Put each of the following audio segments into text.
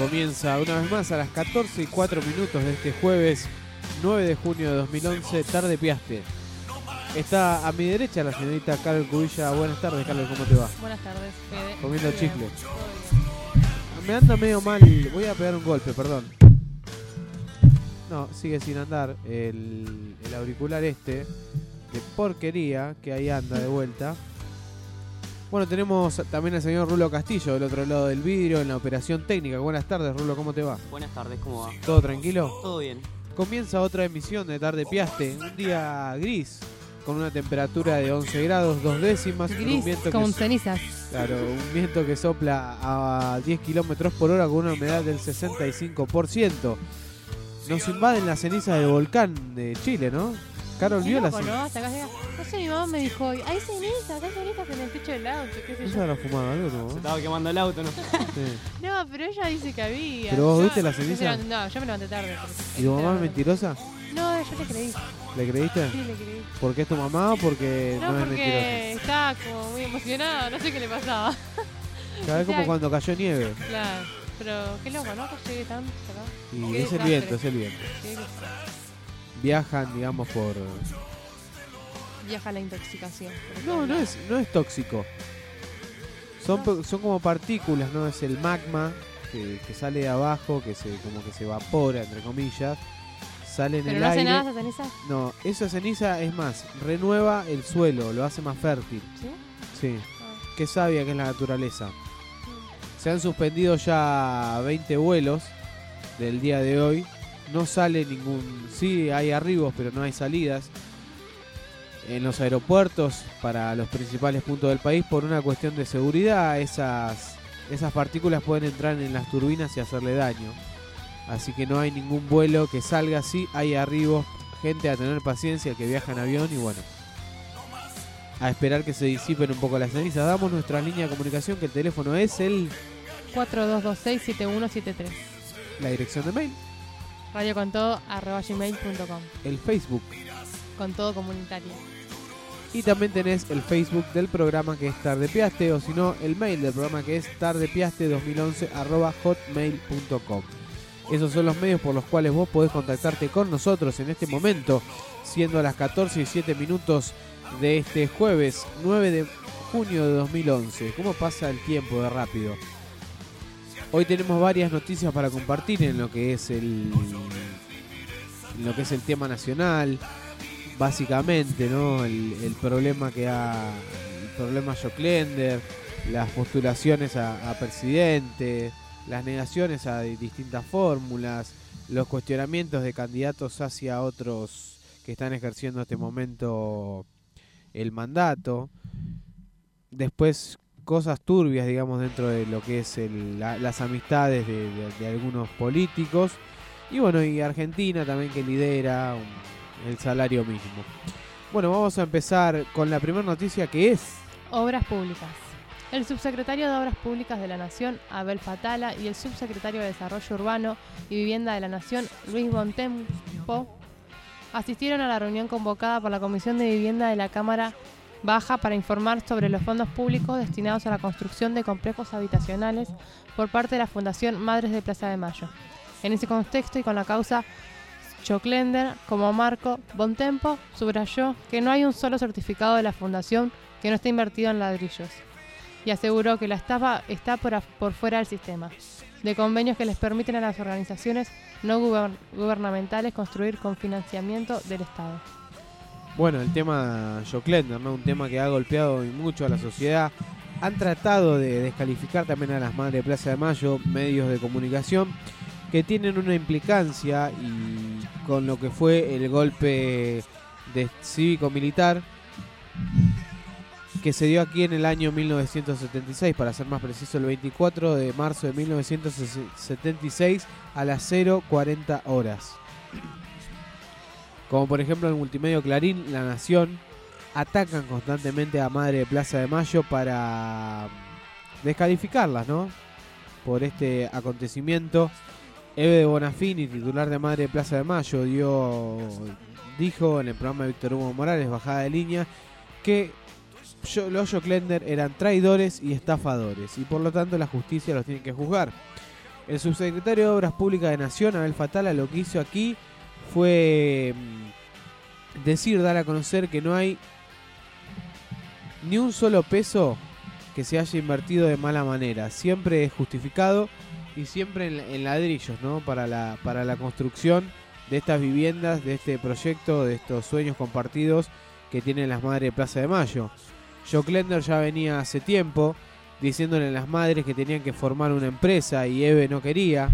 comienza una vez más a las 14 y 4 minutos de este jueves 9 de junio de 2011, tarde piaste. Está a mi derecha la señorita Carol Cubilla. Buenas tardes, Carol, ¿cómo te va? Buenas tardes, Fede. Comiendo Muy chicle. Bien. Me anda medio mal, voy a pegar un golpe, perdón. No, sigue sin andar el, el auricular este de porquería que ahí anda de vuelta. Bueno, tenemos también al señor Rulo Castillo del otro lado del vidrio en la operación técnica. Buenas tardes, Rulo, ¿cómo te va? Buenas tardes, ¿cómo va? ¿Todo tranquilo? Todo bien. Comienza otra emisión de Tarde Piaste, un día gris, con una temperatura de 11 grados, dos décimas, un Gris, viento que con se- cenizas. Claro, un viento que sopla a 10 kilómetros por hora con una humedad del 65%. Nos invaden las cenizas del volcán de Chile, ¿no? Carol vio cenizas. ¿no? Hasta acá llega. No sé, mi mamá me dijo, hay cenizas, hay cenizas en el techo del auto, qué sé ¿No se yo. fumado algo, no? Se estaba quemando el auto, ¿no? Sí. No, pero ella dice que había. ¿Pero vos Yo- viste la yo me ceniza? levanté- No, yo me levanté tarde. ¿Y tu mamá es mentirosa? No, yo le creí. ¿Le creíste? Sí, le creí. ¿Por qué es tu mamá o porque no, No, es mentirosa? porque estaba como muy emocionada, no sé qué le pasaba. Cada vez como cuando cayó nieve. Claro, pero qué loco, ¿no? Que llegue tanto acá. Y Qué es el desastre. viento, es el viento. Qué- Viajan, digamos, por... Viaja la intoxicación. No, no es, no es tóxico. Son, son como partículas, ¿no? Es el magma que, que sale de abajo, que se como que se evapora, entre comillas. Sale en Pero el no hace aire. nada esa ceniza. No, esa ceniza es más, renueva el suelo, lo hace más fértil. ¿Sí? Sí. Ah. Qué sabia que es la naturaleza. Se han suspendido ya 20 vuelos del día de hoy. No sale ningún... Sí, hay arribos, pero no hay salidas. En los aeropuertos para los principales puntos del país por una cuestión de seguridad. Esas, esas partículas pueden entrar en las turbinas y hacerle daño. Así que no hay ningún vuelo que salga así. Hay arribos, gente a tener paciencia que viaja en avión y bueno. A esperar que se disipen un poco las cenizas. Damos nuestra línea de comunicación que el teléfono es el 4226-7173. la dirección de mail, Radio con todo arroba gmail.com. el Facebook Con todo comunitario. y también tenés el Facebook del programa que es Tardepiaste o si no el mail del programa que es tardepiaste2011 arroba hotmail.com. Esos son los medios por los cuales vos podés contactarte con nosotros en este momento, siendo las 14 y 7 minutos de este jueves 9 de junio de 2011. ¿Cómo pasa el tiempo de rápido? Hoy tenemos varias noticias para compartir en lo que es el lo que es el tema nacional, básicamente, ¿no? El, problema que ha el problema Joclender, las postulaciones a, a presidente, las negaciones a di- distintas fórmulas, los cuestionamientos de candidatos hacia otros que están ejerciendo en este momento el mandato. Después cosas turbias, digamos, dentro de lo que es las amistades de, algunos políticos. Y bueno, y Argentina también que lidera el salario mínimo. Bueno, vamos a empezar con la primera noticia que es... Obras públicas. El subsecretario de Obras Públicas de la Nación, Abel Fatala, y el subsecretario de Desarrollo Urbano y Vivienda de la Nación, Luis Bontempo, asistieron a la reunión convocada por la Comisión de Vivienda de la Cámara Baja para informar sobre los fondos públicos destinados a la construcción de complejos habitacionales por parte de la Fundación Madres de Plaza de Mayo. En ese contexto y con la causa Choclender como marco, Bontempo subrayó que no hay un solo certificado de la Fundación que no esté invertido en ladrillos y aseguró que la estafa está por, por fuera del sistema, de convenios que les permiten a las organizaciones no guber- gubernamentales construir con financiamiento del Estado. Bueno, el tema Joclender, ¿no? Un tema que ha golpeado mucho a la sociedad. Han tratado de descalificar también a las madres Plaza de Mayo, medios de comunicación, que tienen una implicancia y con lo que fue el golpe de cívico-militar que se dio aquí en el año 1976, para ser más preciso, el 24 de marzo de 1976 a las 0.40 horas. Como por ejemplo el multimedio Clarín, La Nación, atacan constantemente a Madre de Plaza de Mayo para mm, descalificarlas, ¿no? Por este acontecimiento. Eve de Bonafini, titular de Madre de Plaza de Mayo, dio, dijo en el programa de Víctor Hugo Morales, bajada de línea, que los Joclender eran traidores y estafadores y por lo tanto la justicia los tiene que juzgar. El subsecretario de Obras Públicas de Nación, Abel Fatala, lo que hizo aquí fue mm, decir, dar a conocer que no hay ni un solo peso que se haya invertido de mala manera. Siempre es justificado y siempre en, ladrillos, ¿no? Para la, para la construcción de estas viviendas, de este proyecto, de estos sueños compartidos que tienen las madres de Plaza de Mayo. Joe Klender ya venía hace tiempo diciéndole a las madres que tenían que formar una empresa y Eve no quería.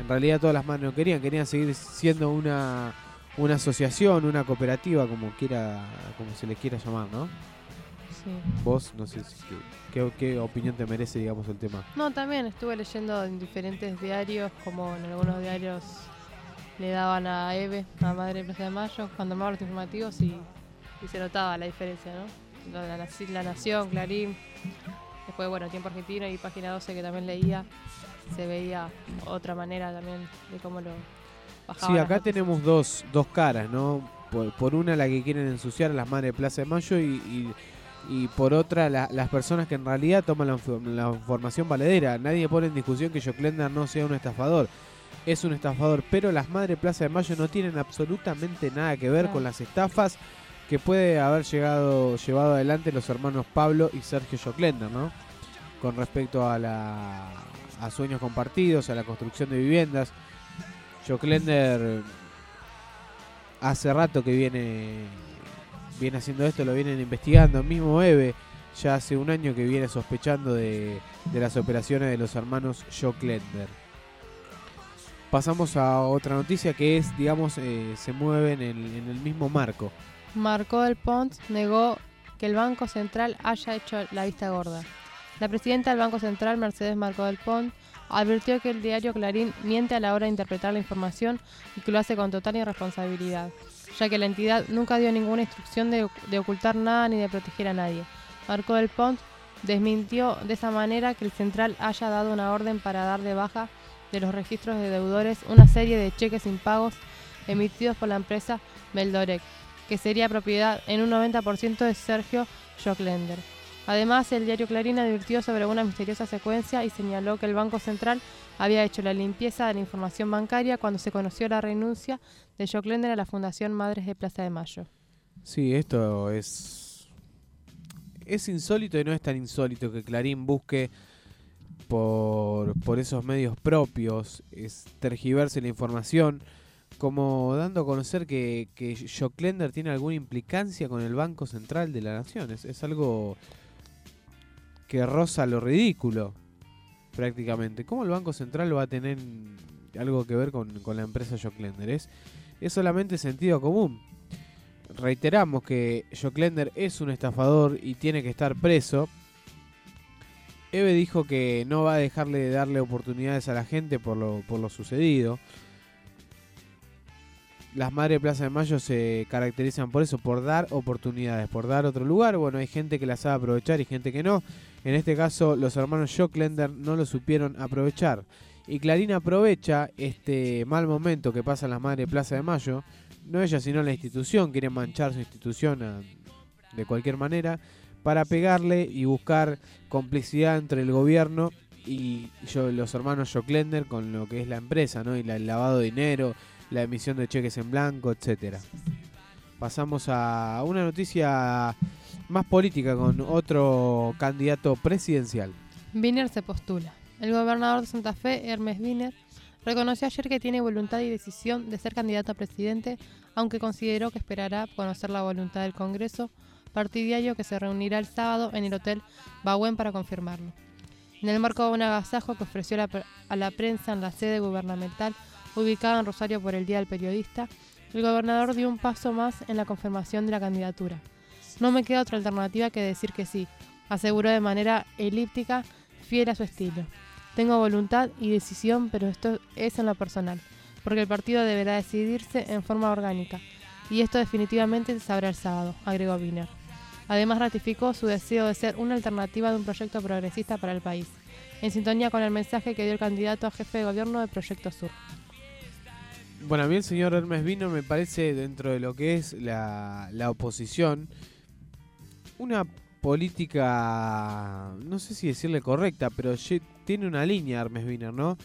En realidad todas las madres no querían, querían seguir siendo una, una asociación, una cooperativa, como quiera, como se les quiera llamar, ¿no? Sí. Vos, no sé si, qué, qué opinión te merece, digamos, el tema. No, también estuve leyendo en diferentes diarios, como en algunos diarios le daban a Eve, a Madre de Plaza de Mayo, cuando armaban los informativos y, y se notaba la diferencia, ¿no? La, Naci- La Nación, Clarín, después, bueno, Tiempo Argentino y Página 12 que también leía, se veía otra manera también de cómo lo bajaban. Sí, acá tenemos dos, dos caras, ¿no? Por, por una la que quieren ensuciar a las madres de Plaza de Mayo y, y- y por otra la- las personas que en realidad toman la, la información valedera. Nadie pone en discusión que Joclender no sea un estafador. Es un estafador, pero las madres de Plaza de Mayo no tienen absolutamente nada que ver Claro. con las estafas que puede haber llegado llevado adelante los hermanos Pablo y Sergio Joclender, ¿no? Con respecto a la sueños compartidos, a la construcción de viviendas. Joclender hace rato que viene viene haciendo esto, lo vienen investigando. Mismo Eve ya hace un año que viene sospechando de, las operaciones de los hermanos Joclender. Pasamos a otra noticia que es, digamos, eh, se mueve en el, en el mismo marco. Marcó del Pont negó que el Banco Central haya hecho la vista gorda. La presidenta del Banco Central, Mercedes Marcó del Pont, advirtió que el diario Clarín miente a la hora de interpretar la información y que lo hace con total irresponsabilidad, ya que la entidad nunca dio ninguna instrucción de, de ocultar nada ni de proteger a nadie. Marcó del Pont desmintió de esa manera que el Central haya dado una orden para dar de baja de los registros de deudores una serie de cheques impagos emitidos por la empresa Beldorec, que sería propiedad en un 90% de Sergio Joclender. Además, el diario Clarín advirtió sobre una misteriosa secuencia y señaló que el Banco Central había hecho la limpieza de la información bancaria cuando se conoció la renuncia de Joclender a la Fundación Madres de Plaza de Mayo. Sí, esto es. Es insólito y no es tan insólito que Clarín busque por, por esos medios propios, es tergiverse la información, como dando a conocer que, que Joclender tiene alguna implicancia con el Banco Central de la Nación. Es, algo que roza lo ridículo, prácticamente. ¿Cómo el Banco Central va a tener algo que ver con, con la empresa Joclender? Es, es solamente sentido común reiteramos que Joclender es un estafador y tiene que estar preso. Eve dijo que no va a dejarle de darle oportunidades a la gente por lo, por lo sucedido. Las Madres de Plaza de Mayo se caracterizan por eso, por dar oportunidades, por dar otro lugar. Bueno, hay gente que las sabe aprovechar y gente que no. En este caso, los hermanos Joclender no lo supieron aprovechar. Y Clarín aprovecha este mal momento que pasan las Madres de Plaza de Mayo no ella sino la institución, quiere manchar su institución de cualquier manera, para pegarle y buscar complicidad entre el gobierno y yo, los hermanos Joclender con lo que es la empresa, ¿no? Y la- el lavado de dinero, la emisión de cheques en blanco, etcétera. Pasamos a una noticia más política con otro candidato presidencial. Wiener se postula. El gobernador de Santa Fe, Hermes Wiener, reconoció ayer que tiene voluntad y decisión de ser candidato a presidente, aunque consideró que esperará conocer la voluntad del Congreso, partidario que se reunirá el sábado en el Hotel Bagüen para confirmarlo. En el marco de un agasajo que ofreció a la prensa en la sede gubernamental ubicada en Rosario por el Día del Periodista, el gobernador dio un paso más en la confirmación de la candidatura. No me queda otra alternativa que decir que sí, aseguró de manera elíptica, fiel a su estilo. Tengo voluntad y decisión, pero esto es en lo personal, porque el partido deberá decidirse en forma orgánica, y esto definitivamente se sabrá el sábado, agregó Wiener. Además ratificó su deseo de ser una alternativa de un proyecto progresista para el país, en sintonía con el mensaje que dio el candidato a jefe de gobierno de Proyecto Sur. Bueno, a mí el señor Hermes Vino me parece, dentro de lo que es la, la oposición, una política, no sé si decirle correcta, pero tiene una línea Hermes Wiener, ¿no?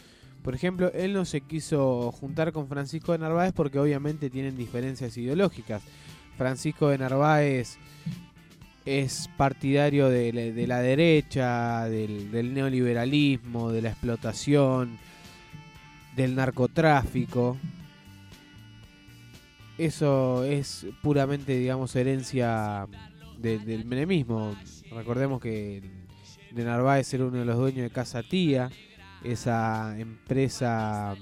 Por ejemplo, él no se quiso juntar con Francisco de Narváez porque obviamente tienen diferencias ideológicas. Francisco de Narváez es partidario de, la- de la derecha, del neoliberalismo, de la explotación, del narcotráfico. Eso es puramente, digamos, herencia de- del menemismo. Recordemos que de Narváez era uno de los dueños de Casa Tía, esa empresa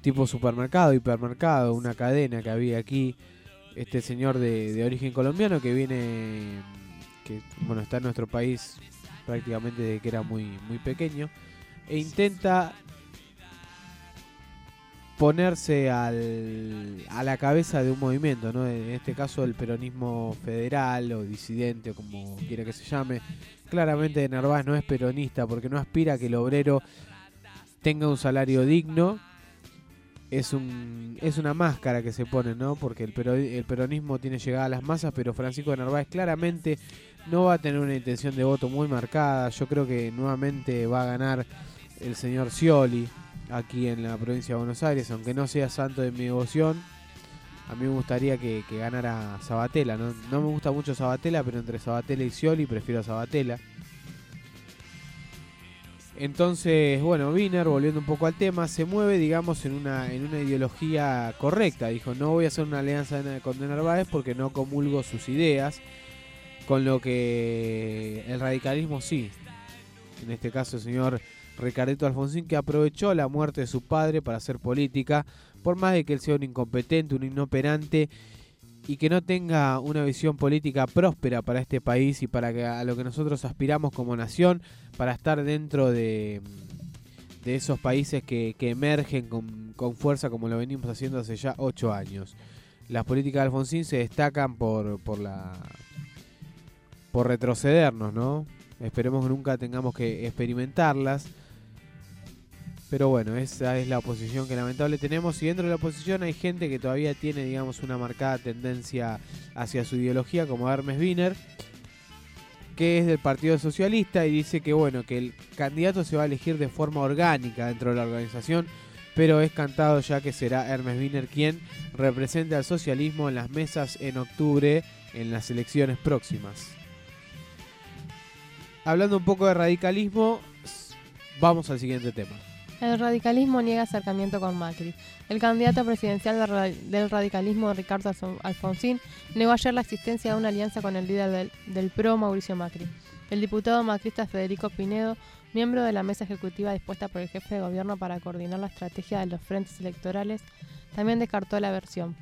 tipo supermercado, hipermercado, una cadena que había aquí este señor de, de origen colombiano que viene, que bueno, está en nuestro país prácticamente desde que era muy, muy pequeño, e intenta ponerse al, a la cabeza de un movimiento, ¿no? en este caso el peronismo federal o disidente o como quiera que se llame. Claramente Narváez no es peronista porque no aspira a que el obrero tenga un salario digno. Es, un, es una máscara que se pone, ¿no? Porque el, pero- el peronismo tiene llegada a las masas, pero Francisco Narváez claramente no va a tener una intención de voto muy marcada. Yo creo que nuevamente va a ganar el señor Scioli aquí en la provincia de Buenos Aires, aunque no sea santo de mi devoción. A mí me gustaría que, ganara Sabatella. ¿no? me gusta mucho Sabatella, pero entre Sabatella y Scioli prefiero a Sabatella. Entonces, bueno, Wiener, volviendo un poco al tema, se mueve, digamos, en una, en una ideología correcta. Dijo, no voy a hacer una alianza con De Narváez porque no comulgo sus ideas. Con lo que el radicalismo sí. En este caso, el señor Ricardito Alfonsín, que aprovechó la muerte de su padre para hacer política, por más de que él sea un incompetente, un inoperante y que no tenga una visión política próspera para este país y para que a lo que nosotros aspiramos como nación, para estar dentro de, esos países que, que emergen con, con fuerza como lo venimos haciendo hace ya ocho años. Las políticas de Alfonsín se destacan por, por la por retrocedernos, ¿no? Esperemos que nunca tengamos que experimentarlas. Pero bueno, esa es la oposición que lamentable tenemos. Y dentro de la oposición hay gente que todavía tiene, digamos, una marcada tendencia hacia su ideología, como Hermes Wiener, que es del Partido Socialista y dice que, bueno, que el candidato se va a elegir de forma orgánica dentro de la organización, pero es cantado ya que será Hermes Wiener quien represente al socialismo en las mesas en octubre en las elecciones próximas. Hablando un poco de radicalismo, vamos al siguiente tema. El radicalismo niega acercamiento con Macri. El candidato presidencial del ra- del radicalismo, Ricardo Alfon- Alfonsín, negó ayer la existencia de una alianza con el líder del, del PRO, Mauricio Macri. El diputado macrista Federico Pinedo, miembro de la mesa ejecutiva dispuesta por el jefe de gobierno para coordinar la estrategia de los frentes electorales, también descartó la versión.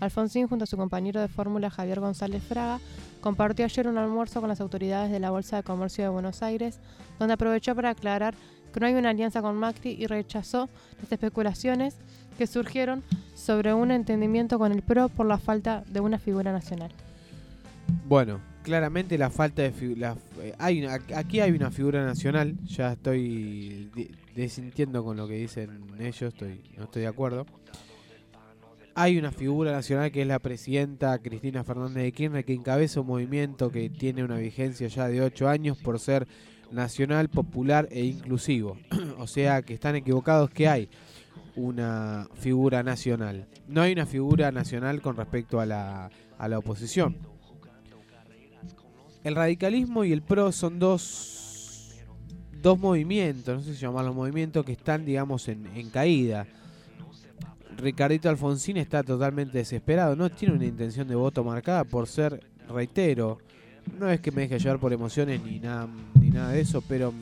Alfonsín, junto a su compañero de fórmula Javier González Fraga, compartió ayer un almuerzo con las autoridades de la Bolsa de Comercio de Buenos Aires, donde aprovechó para aclarar que no hay una alianza con Macri y rechazó las especulaciones que surgieron sobre un entendimiento con el PRO por la falta de una figura nacional. Bueno, claramente la falta de la, eh, hay una- aquí hay una figura nacional, ya estoy desintiendo con lo que dicen ellos, estoy no estoy de acuerdo. Hay una figura nacional que es la presidenta Cristina Fernández de Kirchner que encabeza un movimiento que tiene una vigencia ya de ocho años por ser nacional, popular e inclusivo. o sea que están equivocados que hay una figura nacional. No hay una figura nacional con respecto a la, a la oposición. El radicalismo y el PRO son dos, dos movimientos, no sé si llamarlos movimientos, que están, digamos, en, en caída. Ricardito Alfonsín está totalmente desesperado, no tiene una intención de voto marcada por ser, reitero, no es que me deje llevar por emociones ni nada, ni nada de eso, pero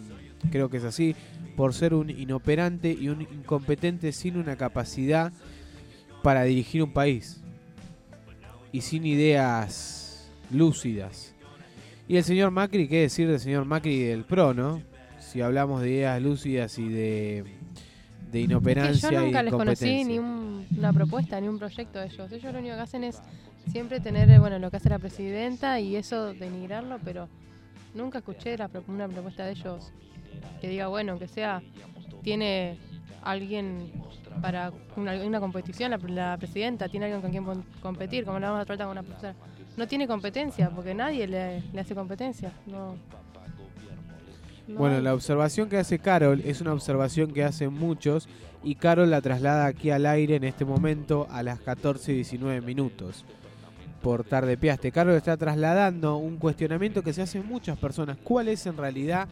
creo que es así, por ser un inoperante y un incompetente sin una capacidad para dirigir un país y sin ideas lúcidas. Y el señor Macri, ¿qué decir del señor Macri del PRO, no? Si hablamos de ideas lúcidas y de, de Que yo y nunca les conocí ni un- una propuesta ni un proyecto de ellos. Ellos lo único que hacen es siempre tener bueno lo que hace la presidenta y eso denigrarlo, pero nunca escuché la una propuesta de ellos que diga, bueno, que sea, tiene alguien para una, una competición, la, la presidenta, tiene alguien con quien competir, como la vamos a tratar con una profesora. No tiene competencia, porque nadie le, le hace competencia. No, no Bueno, hay. la observación que hace Carol es una observación que hacen muchos y Carol la traslada aquí al aire en este momento a las 14 y 19 minutos por tarde piaste. Carol está trasladando un cuestionamiento que se hacen muchas personas. ¿Cuál es en realidad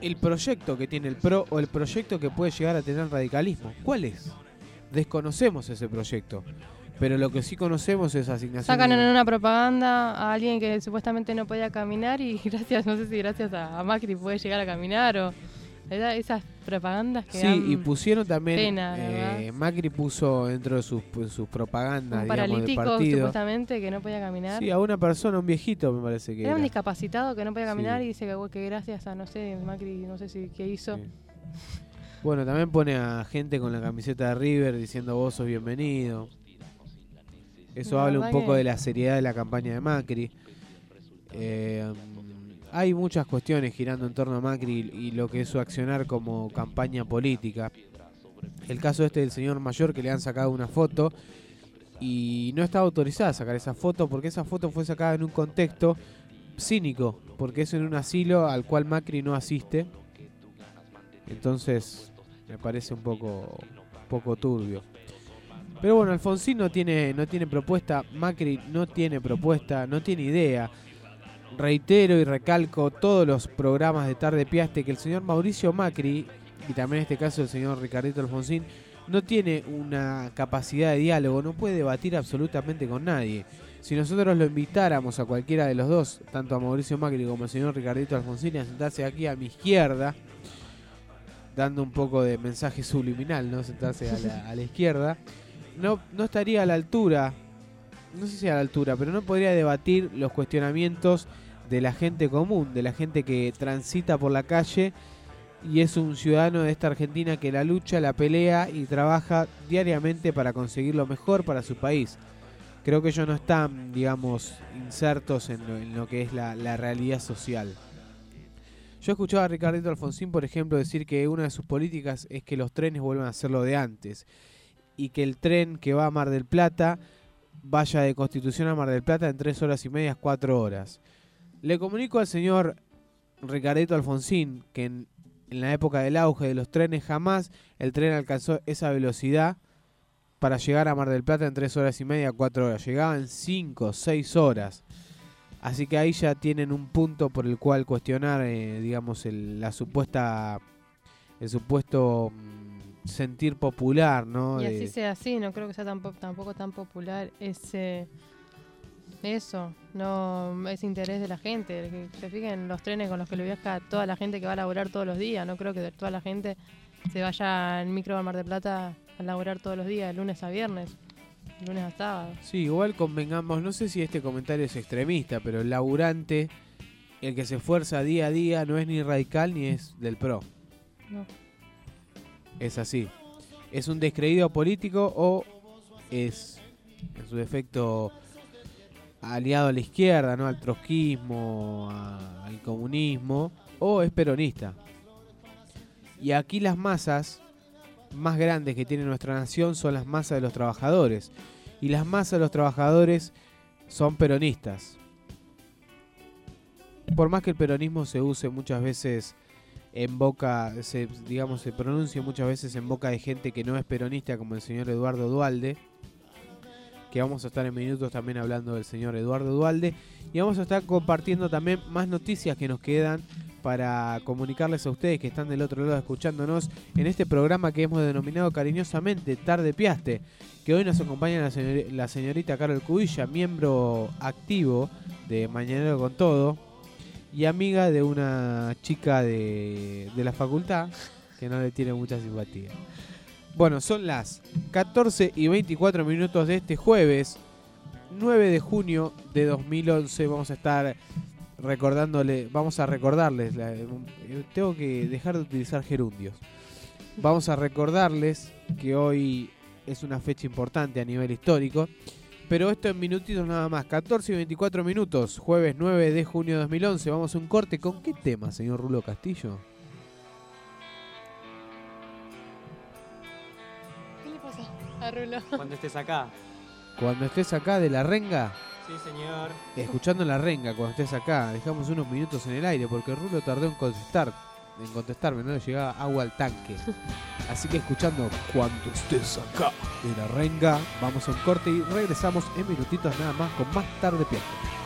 el proyecto que tiene el PRO o el proyecto que puede llegar a tener el radicalismo? ¿Cuál es? Desconocemos ese proyecto. Pero lo que sí conocemos es asignación. Sacan en una propaganda a alguien que supuestamente no podía caminar y gracias, no sé si gracias a, Macri puede llegar a caminar o Esas propagandas que Sí, dan y pusieron también, pena, eh. Macri puso dentro de sus, sus propagandas, un digamos, del paralítico partido. supuestamente que no podía caminar. Sí, a una persona, un viejito me parece que Era un discapacitado que no podía caminar Sí. y dice que, gracias a, no sé, Macri, no sé si qué hizo. Sí. Bueno, también pone a gente con la camiseta de River diciendo vos sos bienvenido. Eso La habla un poco que- de la seriedad de la campaña de Macri. Eh, hay muchas cuestiones girando en torno a Macri y lo que es su accionar como campaña política. El caso este del señor mayor que le han sacado una foto y no estaba autorizada a sacar esa foto porque esa foto fue sacada en un contexto cínico, porque es en un asilo al cual Macri no asiste. Entonces me parece un poco, poco turbio. Pero bueno, Alfonsín no tiene, no tiene propuesta, Macri no tiene propuesta, no tiene idea. Reitero y recalco todos los programas de Tarde Piaste que el señor Mauricio Macri, y también en este caso el señor Ricardito Alfonsín, no tiene una capacidad de diálogo, no puede debatir absolutamente con nadie. Si nosotros lo invitáramos a cualquiera de los dos, tanto a Mauricio Macri como al señor Ricardito Alfonsín, a sentarse aquí a mi izquierda, dando un poco de mensaje subliminal, ¿no? Sentarse a la, a la izquierda, no, no estaría a la altura, no sé si a la altura, pero no podría debatir los cuestionamientos de la gente común, de la gente que transita por la calle y es un ciudadano de esta Argentina que la lucha, la pelea y trabaja diariamente para conseguir lo mejor para su país. Creo que ellos no están, digamos, insertos en lo, que es la, la realidad social. Yo escuchaba a Ricardito Alfonsín, por ejemplo, decir que una de sus políticas es que los trenes vuelvan a ser lo de antes y que el tren que va a Mar del Plata vaya de Constitución a Mar del Plata en tres horas y media, cuatro horas. Le comunico al señor Ricardito Alfonsín que en, la época del auge de los trenes jamás el tren alcanzó esa velocidad para llegar a Mar del Plata en tres horas y media, cuatro horas. Llegaba en cinco, seis horas. Así que ahí ya tienen un punto por el cual cuestionar, eh, digamos, la supuesta, el supuesto mm, sentir popular, ¿no? Y De- así sea así, no creo que sea tampoco, tampoco tan popular ese eso, no es interés de la gente. Se fijen los trenes con los que lo viaja toda la gente que va a laburar todos los días. No creo que toda la gente se vaya en micro a Mar de Plata a laburar todos los días, de lunes a viernes, de lunes a sábado. Sí, igual convengamos, no sé si este comentario es extremista, pero el laburante, el que se esfuerza día a día, no es ni radical ni es del PRO. No. Es así. ¿Es un descreído político o es, en su defecto, aliado a la izquierda, ¿no? al trotskismo, al comunismo, o es peronista? Y aquí las masas más grandes que tiene nuestra nación son las masas de los trabajadores. Y las masas de los trabajadores son peronistas. Por más que el peronismo se use muchas veces en boca, se, digamos, se pronuncie muchas veces en boca de gente que no es peronista, como el señor Eduardo Dualde, que vamos a estar en minutos también hablando del señor Eduardo Dualde, y vamos a estar compartiendo también más noticias que nos quedan para comunicarles a ustedes que están del otro lado escuchándonos en este programa que hemos denominado cariñosamente Tarde Piaste, que hoy nos acompaña la señorita Carol Cubilla, miembro activo de Mañanero con Todo y amiga de una chica de, de la facultad que no le tiene mucha simpatía. Bueno, son las 14 y 24 minutos de este jueves, 9 de junio de 2011. Vamos a estar recordándole, vamos a recordarles, la- eh, tengo que dejar de utilizar gerundios. Vamos a recordarles que hoy es una fecha importante a nivel histórico. Pero esto en minutitos nada más. 14 y 24 minutos. Jueves 9 de junio de 2011. Vamos a un corte. ¿Con qué tema, señor Rulo Castillo? ¿Qué le pasa a Rulo? Cuando estés acá. Cuando estés acá de la renga, Sí, señor. escuchando la renga, cuando estés acá, dejamos unos minutos en el aire porque Rulo tardó en contestar, en contestarme, no le llegaba agua al tanque. Así que escuchando cuando estés acá de la renga, vamos a un corte y regresamos en minutitos nada más con más tarde piaste.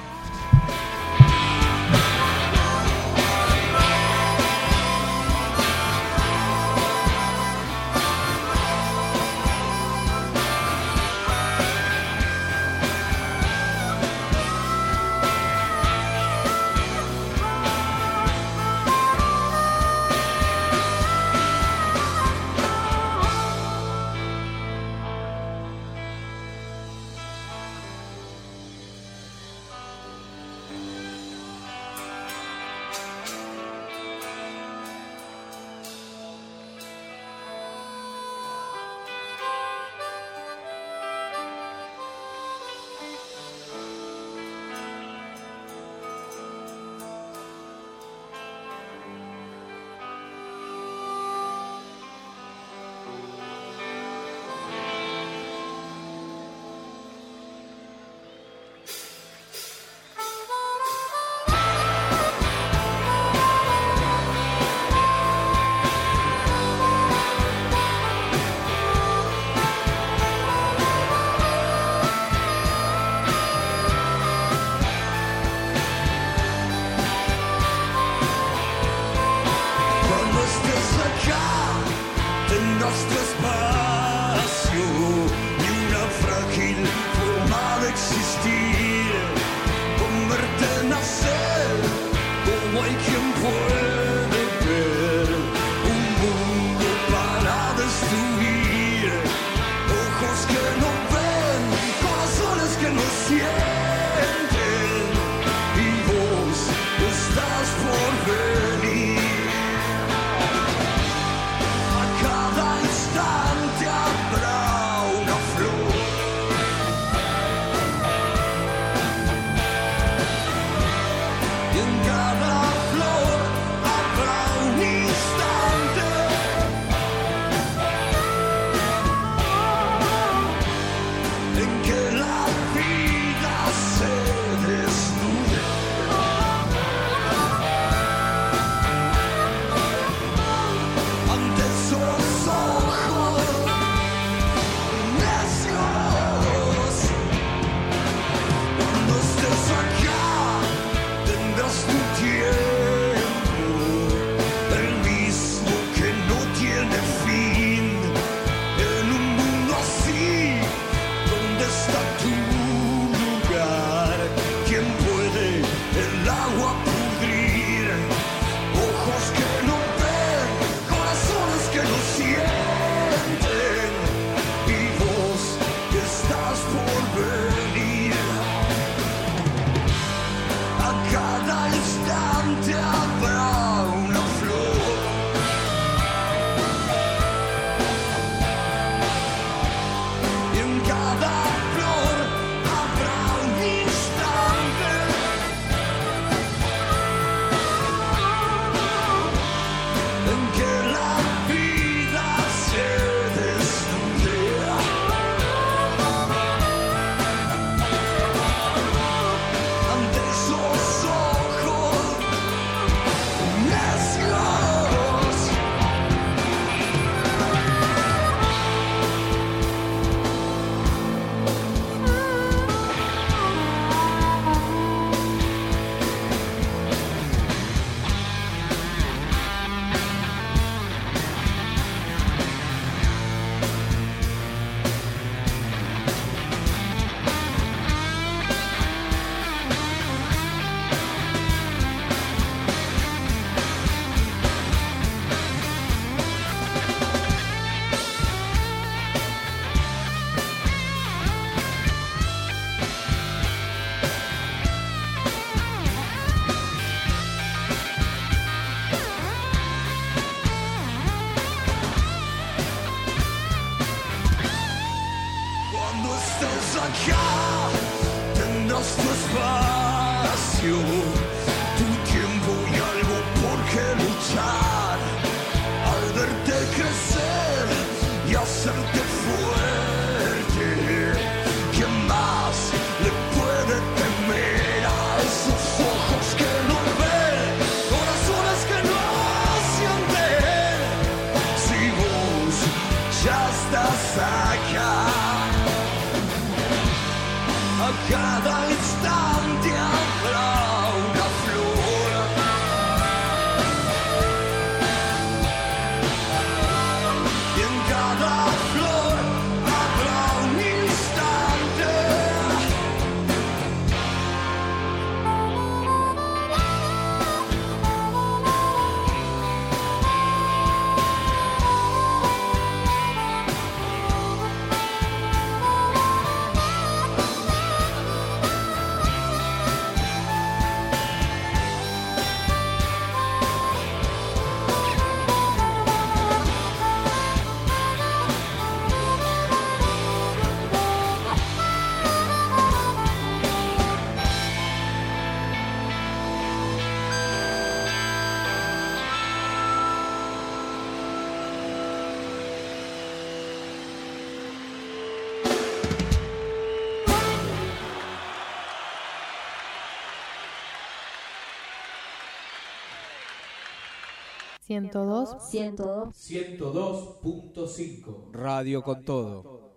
102. 102.5. Radio con todo.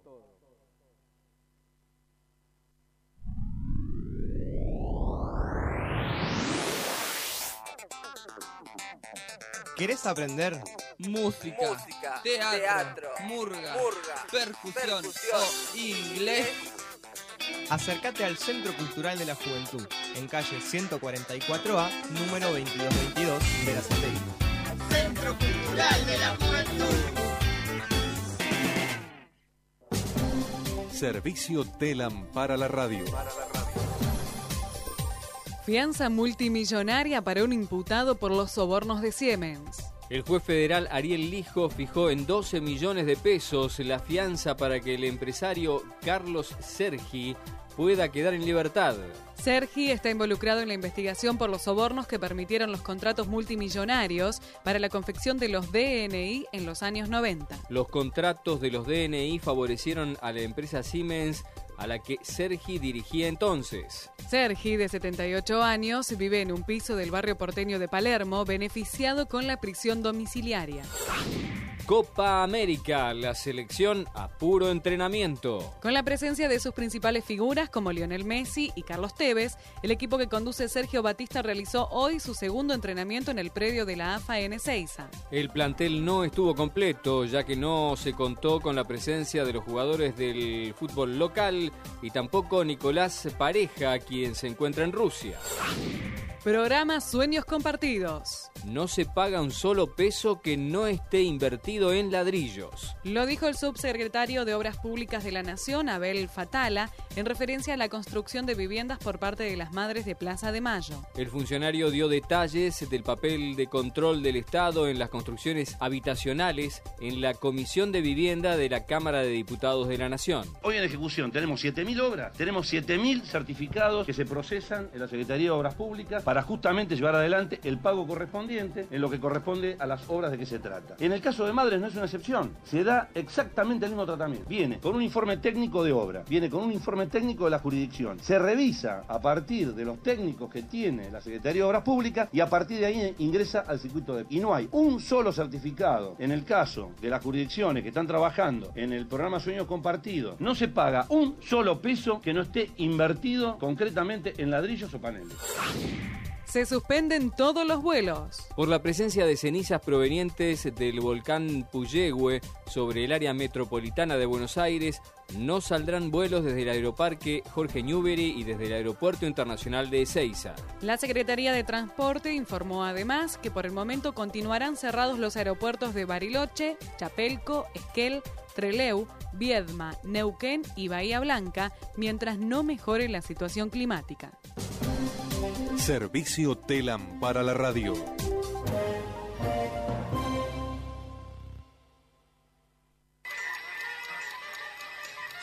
¿Querés aprender? Música, Música teatro, teatro, murga, murga percusión, percusión, o inglés. Acércate al Centro Cultural de la Juventud, en calle 144A, número 2222 de la Satélite. Centro Cultural de la Juventud. Servicio TELAM para la radio. Fianza multimillonaria para un imputado por los sobornos de Siemens. El juez federal Ariel Lijo fijó en 12 millones de pesos la fianza para que el empresario Carlos Sergi pueda quedar en libertad. Sergi está involucrado en la investigación por los sobornos que permitieron los contratos multimillonarios para la confección de los DNI en los años 90. Los contratos de los DNI favorecieron a la empresa Siemens a la que Sergi dirigía entonces. Sergi, de 78 años, vive en un piso del barrio porteño de Palermo, beneficiado con la prisión domiciliaria. Copa América, la selección a puro entrenamiento. Con la presencia de sus principales figuras como Lionel Messi y Carlos Tevez, el equipo que conduce Sergio Batista realizó hoy su segundo entrenamiento en el predio de la AFA en Ezeiza. El plantel no estuvo completo, ya que no se contó con la presencia de los jugadores del fútbol local y tampoco Nicolás Pareja, quien se encuentra en Rusia. Programa Sueños Compartidos. No se paga un solo peso que no esté invertido en ladrillos. Lo dijo el subsecretario de Obras Públicas de la Nación, Abel Fatala, en referencia a la construcción de viviendas por parte de las madres de Plaza de Mayo. El funcionario dio detalles del papel de control del Estado en las construcciones habitacionales en la Comisión de Vivienda de la Cámara de Diputados de la Nación. Hoy en ejecución tenemos 7.000 obras, tenemos 7.000 certificados que se procesan en la Secretaría de Obras Públicas para justamente llevar adelante el pago correspondiente en lo que corresponde a las obras de que se trata. En el caso de Madres no es una excepción, se da exactamente el mismo tratamiento. Viene con un informe técnico de obra, viene con un informe técnico de la jurisdicción, se revisa a partir de los técnicos que tiene la Secretaría de Obras Públicas y a partir de ahí ingresa al circuito de... Y no hay un solo certificado. En el caso de las jurisdicciones que están trabajando en el programa Sueños Compartidos, no se paga un solo peso que no esté invertido concretamente en ladrillos o paneles. Se suspenden todos los vuelos. Por la presencia de cenizas provenientes del volcán Puyehue sobre el área metropolitana de Buenos Aires, no saldrán vuelos desde el aeroparque Jorge Newbery y desde el Aeropuerto Internacional de Ezeiza. La Secretaría de Transporte informó además que por el momento continuarán cerrados los aeropuertos de Bariloche, Chapelco, Esquel, Treleu, Viedma, Neuquén y Bahía Blanca, mientras no mejore la situación climática. Servicio TELAM para la radio.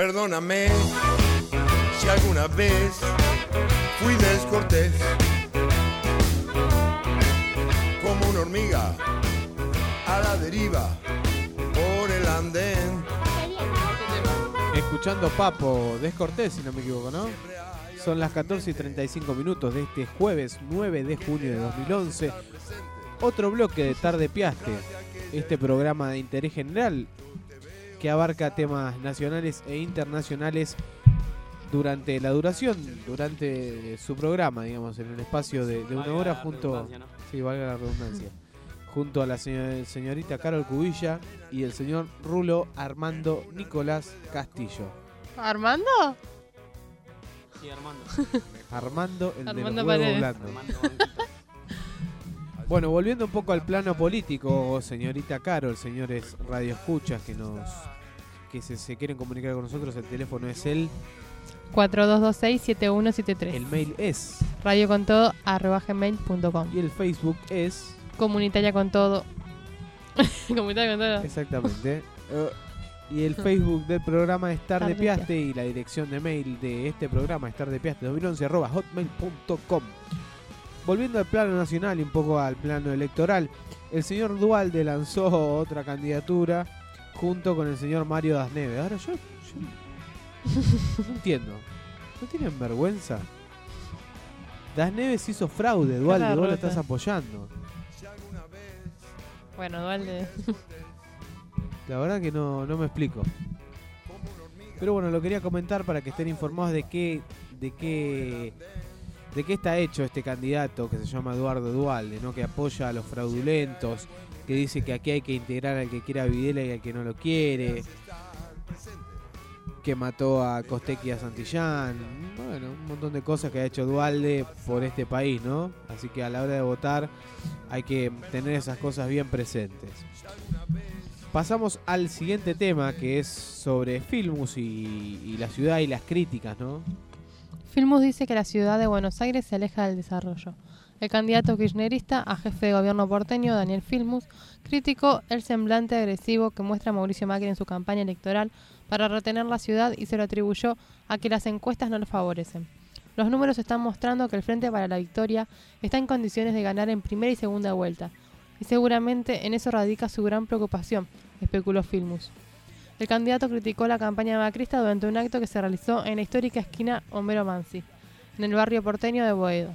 Perdóname si alguna vez fui descortés como una hormiga a la deriva por el andén. Escuchando Papo Descortés, si no me equivoco, ¿no? Son las 14 y 35 minutos de este jueves 9 de junio de 2011. Otro bloque de Tarde Piaste, este programa de interés general que abarca temas nacionales e internacionales durante la duración, durante su programa, digamos, en el espacio de, de una Valga hora junto, ¿no? sí, valga la redundancia, junto a la señor- señorita Carol Cubilla y el señor Rulo Armando Nicolás Castillo. ¿Armando? Sí, Armando. Armando, el Armando de los huevos Paredes. blandos. Armando. Bueno, volviendo un poco al plano político, señorita Carol, señores radioescuchas que nos que se, se quieren comunicar con nosotros, el teléfono es el, 4226-7173. el mail es radiocontodo.gmail.com y el Facebook es Comunitaria con todo. Comunitaria con todo. exactamente. eh, y el Facebook del programa es Tarde Tarde Piaste y la dirección de mail de este programa es tardepiaste2011 arroba hotmail.com. volviendo al plano nacional y un poco al plano electoral, el señor Dualde lanzó otra candidatura junto con el señor Mario Das Neves. Ahora yo, yo no entiendo. ¿No tienen vergüenza? Das Neves hizo fraude, Dualde, vos lo estás apoyando. Bueno, Dualde. La verdad que no, no me explico. Pero bueno, lo quería comentar para que estén informados de qué, de qué, de qué está hecho este candidato que se llama Eduardo Dualde, ¿no? Que apoya a los fraudulentos, que dice que aquí hay que integrar al que quiera Videla y al que no lo quiere, que mató a Costec y a Santillán, bueno, un montón de cosas que ha hecho Dualde por este país, ¿no? Así que a la hora de votar hay que tener esas cosas bien presentes. Pasamos al siguiente tema que es sobre Filmus y la ciudad y las críticas, ¿no? Filmus dice que la ciudad de Buenos Aires se aleja del desarrollo. El candidato kirchnerista a jefe de gobierno porteño, Daniel Filmus, criticó el semblante agresivo que muestra Mauricio Macri en su campaña electoral para retener la ciudad y se lo atribuyó a que las encuestas no lo favorecen. Los números están mostrando que el Frente para la Victoria está en condiciones de ganar en primera y segunda vuelta, y seguramente en eso radica su gran preocupación, especuló Filmus. El candidato criticó la campaña macrista durante un acto que se realizó en la histórica esquina Homero Mansi, en el barrio porteño de Boedo,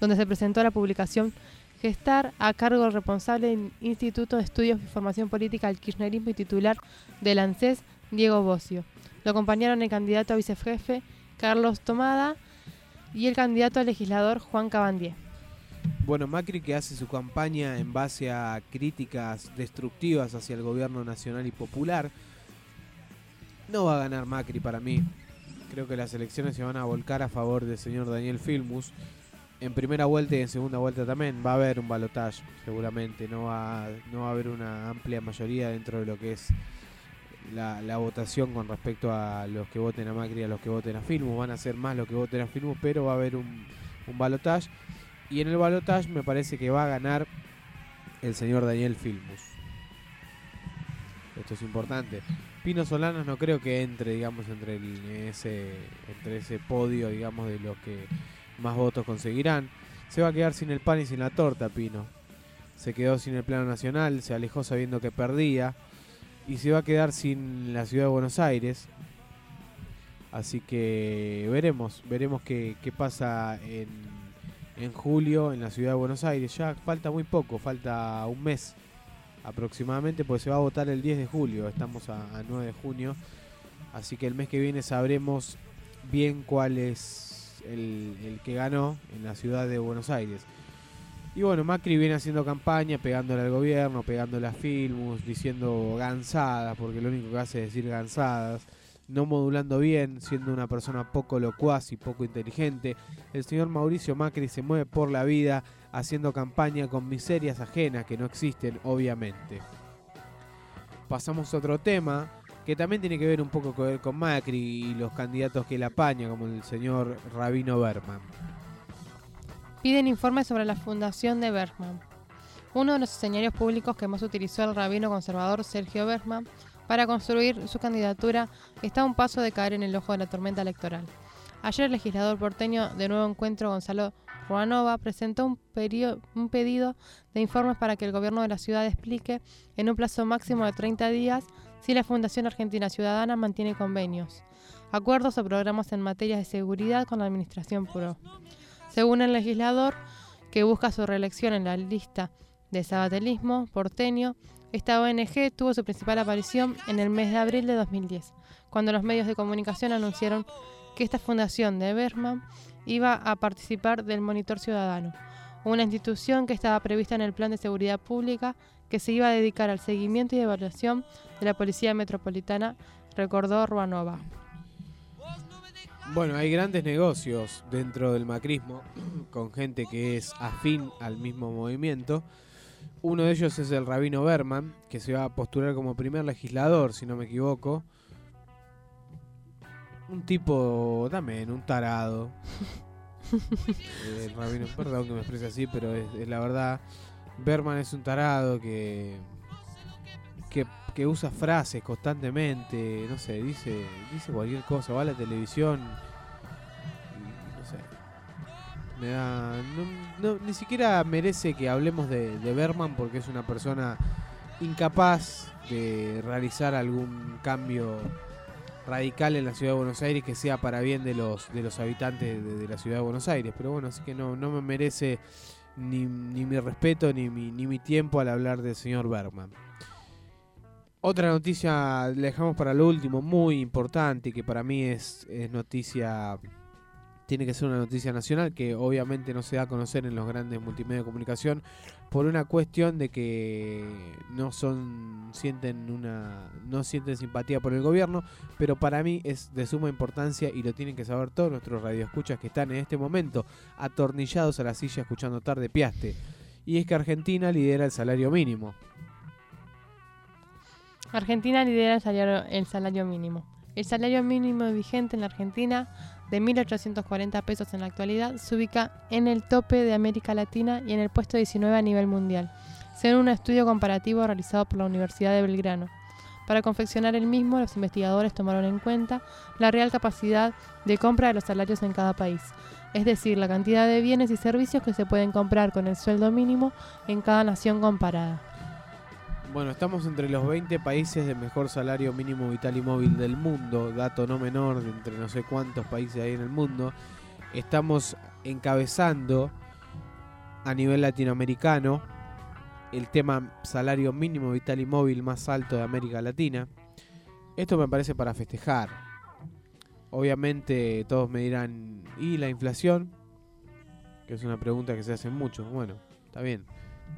donde se presentó la publicación Gestar a cargo del responsable del Instituto de Estudios y Formación Política del Kirchnerismo y titular del ANSES, Diego Bocio. Lo acompañaron el candidato a vicejefe Carlos Tomada y el candidato a legislador Juan Cabandier. Bueno, Macri que hace su campaña en base a críticas destructivas hacia el gobierno nacional y popular, no va a ganar Macri para mí. Creo que las elecciones se van a volcar a favor del señor Daniel Filmus. En primera vuelta y en segunda vuelta también va a haber un balotaje, seguramente. No va, no va a haber una amplia mayoría dentro de lo que es la, votación con respecto a los que voten a Macri y a los que voten a Filmus. Van a ser más los que voten a Filmus, pero va a haber un, un balotaje. Y en el balotaje me parece que va a ganar el señor Daniel Filmus. Esto es importante. Pino Solanas no creo que entre, digamos, entre el- ese, entre ese podio, digamos, de los que más votos conseguirán. Se va a quedar sin el pan y sin la torta, Pino. Se quedó sin el plano nacional, se alejó sabiendo que perdía. Y se va a quedar sin la ciudad de Buenos Aires. Así que veremos, veremos qué, qué pasa en, en julio en la ciudad de Buenos Aires. Ya falta muy poco, falta un mes aproximadamente, pues se va a votar el 10 de julio, estamos a, a 9 de junio, así que el mes que viene sabremos bien cuál es el, el que ganó en la ciudad de Buenos Aires. Y bueno, Macri viene haciendo campaña, pegándole al gobierno, pegándole a Filmus, diciendo gansadas, porque lo único que hace es decir gansadas, no modulando bien, siendo una persona poco locuaz y poco inteligente. El señor Mauricio Macri se mueve por la vida haciendo campaña con miserias ajenas que no existen, obviamente. Pasamos a otro tema que también tiene que ver un poco con, Macri y los candidatos que la apaña, como el señor Rabino Berman. Piden informes sobre la fundación de Bergman. Uno de los escenarios públicos que más utilizó el rabino conservador Sergio Bergman para construir su candidatura está a un paso de caer en el ojo de la tormenta electoral. Ayer el legislador porteño de Nuevo Encuentro Gonzalo Ruanova presentó un, pedido de informes para que el gobierno de la ciudad explique en un plazo máximo de 30 días si la Fundación Argentina Ciudadana mantiene convenios, acuerdos o programas en materia de seguridad con la Administración PRO. Según el legislador, que busca su reelección en la lista de sabatelismo porteño, esta ONG tuvo su principal aparición en el mes de abril de 2010, cuando los medios de comunicación anunciaron que esta fundación de Berman iba a participar del Monitor Ciudadano, una institución que estaba prevista en el Plan de Seguridad Pública que se iba a dedicar al seguimiento y evaluación de la Policía Metropolitana, recordó Ruanova. Bueno, hay grandes negocios dentro del macrismo con gente que es afín al mismo movimiento. Uno de ellos es el rabino Berman, que se va a postular como primer legislador, si no me equivoco. Un tipo, también, un tarado. Eh, el rabino, perdón que me exprese así, pero es, es la verdad. Berman es un tarado que, que, que usa frases constantemente, no sé, dice, dice cualquier cosa, va a la televisión, No- ni siquiera merece que hablemos de, Berman porque es una persona incapaz de realizar algún cambio radical en la ciudad de Buenos Aires que sea para bien de los de los habitantes de, la ciudad de Buenos Aires. Pero bueno, así que no, no me merece ni, ni mi respeto ni mi, ni mi tiempo al hablar del señor Berman. Otra noticia la dejamos para lo último, muy importante, que para mí es noticia, tiene que ser una noticia nacional, que obviamente no se da a conocer en los grandes multimedia de comunicación, por una cuestión de que no son, sienten una, no sienten simpatía por el gobierno, pero para mí es de suma importancia y lo tienen que saber todos nuestros radioescuchas que están en este momento atornillados a la silla escuchando tarde piaste. Y es que Argentina lidera el salario mínimo. Argentina lidera el salario, el salario mínimo. El salario mínimo vigente en la Argentina, de 1.840 pesos en la actualidad, se ubica en el tope de América Latina y en el puesto 19 a nivel mundial, según un estudio comparativo realizado por la Universidad de Belgrano. Para confeccionar el mismo, los investigadores tomaron en cuenta la real capacidad de compra de los salarios en cada país, es decir, la cantidad de bienes y servicios que se pueden comprar con el sueldo mínimo en cada nación comparada. Bueno, estamos entre los 20 países de mejor salario mínimo vital y móvil del mundo, dato no menor de entre no sé cuántos países hay en el mundo. Estamos encabezando a nivel latinoamericano el tema salario mínimo vital y móvil más alto de América Latina. Esto me parece para festejar. Obviamente todos me dirán, ¿y la inflación? Que es una pregunta que se hace mucho. Bueno, está bien.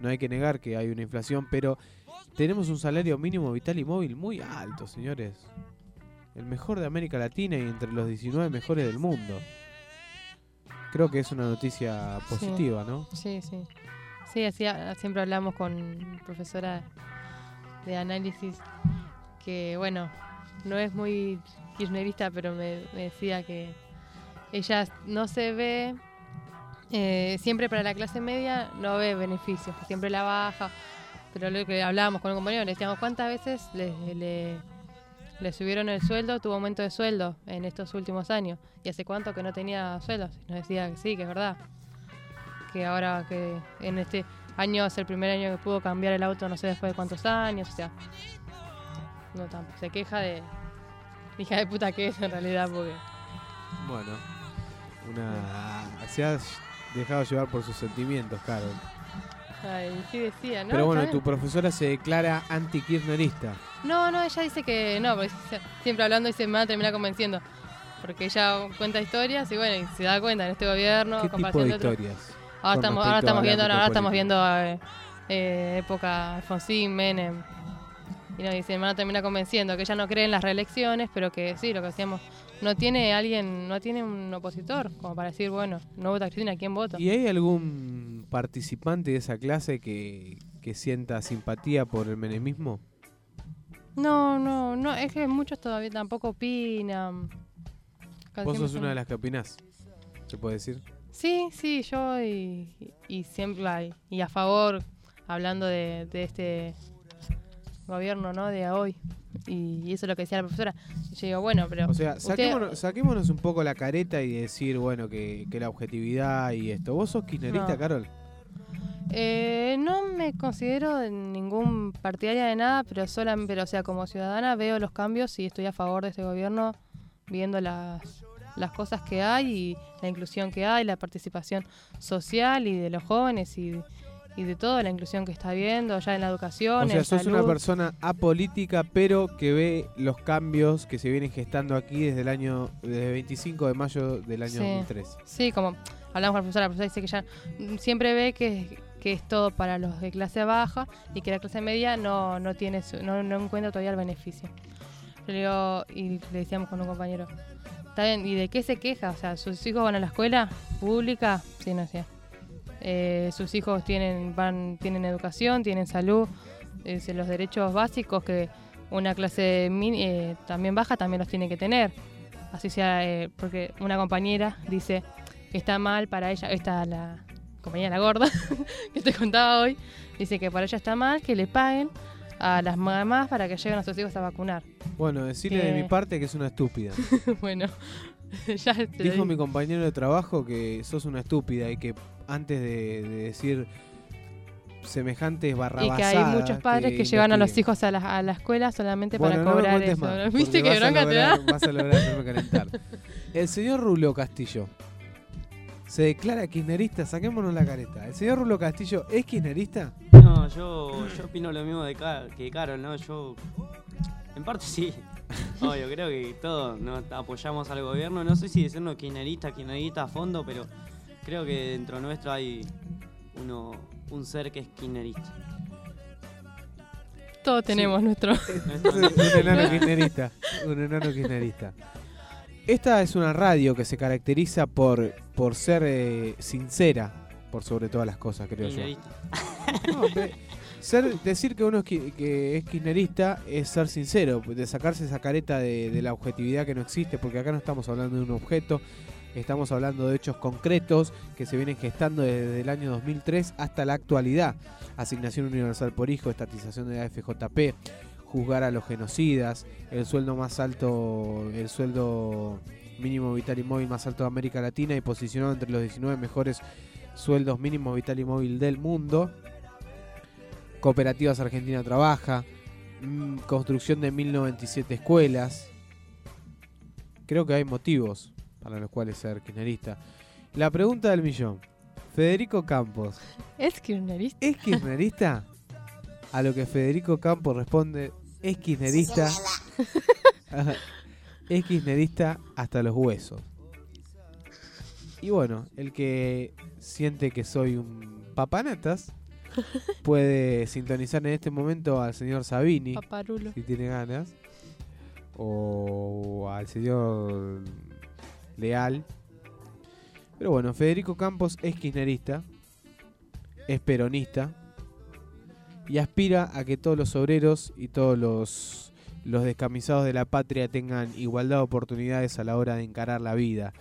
No hay que negar que hay una inflación, pero tenemos un salario mínimo vital y móvil muy alto, señores. El mejor de América Latina y entre los 19 mejores del mundo. Creo que es una noticia positiva, Sí. ¿no? Sí, sí. Sí, así a- siempre hablamos con profesora de análisis que, bueno, no es muy kirchnerista, pero me, me decía que ella no se ve, eh, siempre para la clase media no ve beneficios, que siempre la baja. Pero lo que hablábamos con un compañero, le decíamos cuántas veces le, subieron el sueldo, tuvo aumento de sueldo en estos últimos años. Y hace cuánto que no tenía sueldos. Nos decía que sí, que es verdad que ahora que en este año es el primer año que pudo cambiar el auto, no sé después de cuántos años, o sea, no se queja de hija de puta que es en realidad, porque Bueno, una se ha dejado llevar por sus sentimientos, Carol. Ay, sí decía, ¿no? Pero bueno, tu profesora se declara anti-kirchnerista. No, no, ella dice que no, porque siempre hablando y se me va a terminar convenciendo. Porque ella cuenta historias y bueno, y se da cuenta en este gobierno. ¿Qué tipo de historias? Ahora estamos, ahora estamos viendo, ahora estamos viendo eh, eh, época Alfonsín, Menem. Y nos dice, me van a terminar convenciendo que ella no cree en las reelecciones, pero que sí, lo que decíamos, no tiene alguien, no tiene un opositor, como para decir, bueno, no vota Cristina, ¿quién vota? ¿Y hay algún participante de esa clase que, que sienta simpatía por el menemismo? No, no, no, es que muchos todavía tampoco opinan. Casi Vos sos una de las que opinás, se puede decir. Sí, sí, yo y, y siempre hay- y a favor, hablando de, de este gobierno, ¿no? De hoy. Y, eso es lo que decía la profesora. Y yo digo, bueno, pero... O sea, usted- saquémonos, saquémonos un poco la careta y decir, bueno, que, que la objetividad y esto. ¿Vos sos kirchnerista, No. Carol? Eh, no me considero de ningún partidaria de nada, pero sola, pero o sea, como ciudadana veo los cambios y estoy a favor de este gobierno, viendo las, las cosas que hay y la inclusión que hay, la participación social y de los jóvenes y, y de toda la inclusión que está habiendo ya en la educación, O sea, en sos salud. una persona apolítica, pero que ve los cambios que se vienen gestando aquí desde el año, desde el 25 de mayo del año Sí. 2013. Sí, como hablamos con la profesora, la profesora dice que ya siempre ve que, que es todo para los de clase baja y que la clase media no, no tiene su- no, no encuentra todavía el beneficio. Yo le digo, y le decíamos con un compañero, ¿está bien? ¿Y de qué se queja? O sea, ¿sus hijos van a la escuela pública? Sí, no sé. Eh, sus hijos tienen, van, tienen educación, tienen salud, los derechos básicos que una clase eh, también baja también los tiene que tener. Así sea, eh, porque una compañera dice que está mal para ella, esta la compañera la gorda que te contaba hoy, dice que para ella está mal que le paguen a las mamás para que lleguen a sus hijos a vacunar. Bueno, decirle de mi parte que es una estúpida. bueno, ya te Dijo mi compañero de trabajo que sos una estúpida y que antes de, de decir semejantes Y barrabasadas... que hay muchos padres que, llevan a los hijos a la, a la escuela solamente Bueno, para no cobrar eso. más, ¿Viste que bronca te da? Vas a lograr hacerme calentar. El señor Rulo Castillo se declara kirchnerista. Saquémonos la careta. ¿El señor Rulo Castillo es kirchnerista? No, yo, yo opino lo mismo de que Carol, ¿no? Yo. En parte sí. Obvio, creo que todos ¿no? apoyamos al gobierno. No sé si decirnos kirchnerista, kirchnerista a fondo, pero creo que dentro nuestro hay uno, un ser que es kirchnerista. Todos tenemos nuestro. un enano kirchnerista. Un enano kirchnerista. Esta es una radio que se caracteriza por, por ser eh, sincera, por sobre todas las cosas, creo yo. No, ser, decir que uno es, ki- que es kirchnerista es ser sincero, de sacarse esa careta de, de la objetividad que no existe, porque acá no estamos hablando de un objeto, estamos hablando de hechos concretos que se vienen gestando desde el año 2003 hasta la actualidad. Asignación universal por hijo, estatización de la FJP, juzgar a los genocidas, el sueldo más alto, el sueldo mínimo vital y móvil más alto de América Latina y posicionado entre los 19 mejores sueldos mínimos vital y móvil del mundo. Cooperativas Argentina Trabaja, mm, construcción de 1097 escuelas. Creo que hay motivos para los cuales ser kirchnerista. La pregunta del millón. Federico Campos, ¿Es kirchnerista? ¿es kirchnerista? A lo que Federico Campos responde, es kirchnerista. Es kirchnerista hasta los huesos. Y bueno, el que siente que soy un papanatas puede sintonizar en este momento al señor Sabini, Paparulo. si tiene ganas, o al señor Leal. Pero bueno, Federico Campos es kirchnerista, es peronista y aspira a que todos los obreros y todos los, los descamisados de la patria tengan igualdad de oportunidades a la hora de encarar la vida,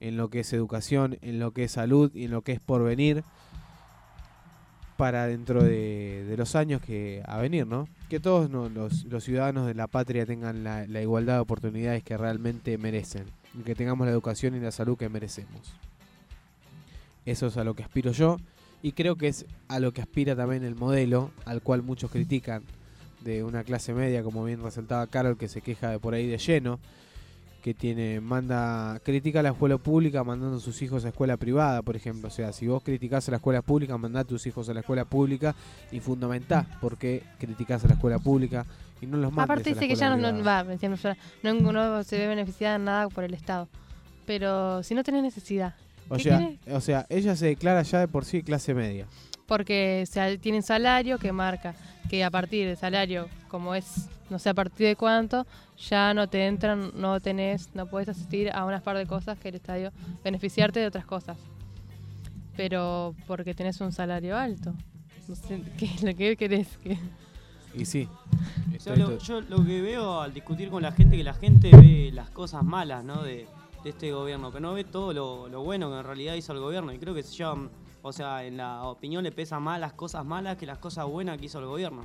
en lo que es educación, en lo que es salud y en lo que es porvenir para dentro de, los años que a venir, ¿no? Que todos no- los, los ciudadanos de la patria tengan la igualdad de oportunidades que realmente merecen que tengamos la educación y la salud que merecemos. Eso es a lo que aspiro yo y creo que es a lo que aspira también el modelo al cual muchos critican de una clase media, como bien resaltaba Carol, que se queja de por ahí de lleno, que tiene manda critica a la escuela pública mandando a sus hijos a escuela privada, por ejemplo. O sea, si vos criticás a la escuela pública, mandá a tus hijos a la escuela pública y fundamentá por qué criticás a la escuela pública y no los mandes Aparte a la dice que ya no, no va, no, no se ve beneficiada en nada por el Estado. Pero si no tenés necesidad, O ¿qué sea, querés? o sea, ella se declara ya de por sí clase media. Porque se, tienen salario que marca que a partir del salario, como es, no sé a partir de cuánto, ya no te entran, no tenés, no puedes asistir a unas par de cosas que el estadio beneficiarte de otras cosas. Pero porque tenés un salario alto. No sé, ¿qué es lo que querés? que Y sí. O sea, estoy- lo- estoy- yo lo que veo al discutir con la gente, que la gente ve las cosas malas, ¿no? De, de este gobierno, pero no ve todo lo, lo bueno que en realidad hizo el gobierno. Y creo que se llevan, o sea, en la opinión le pesa más las cosas malas que las cosas buenas que hizo el gobierno.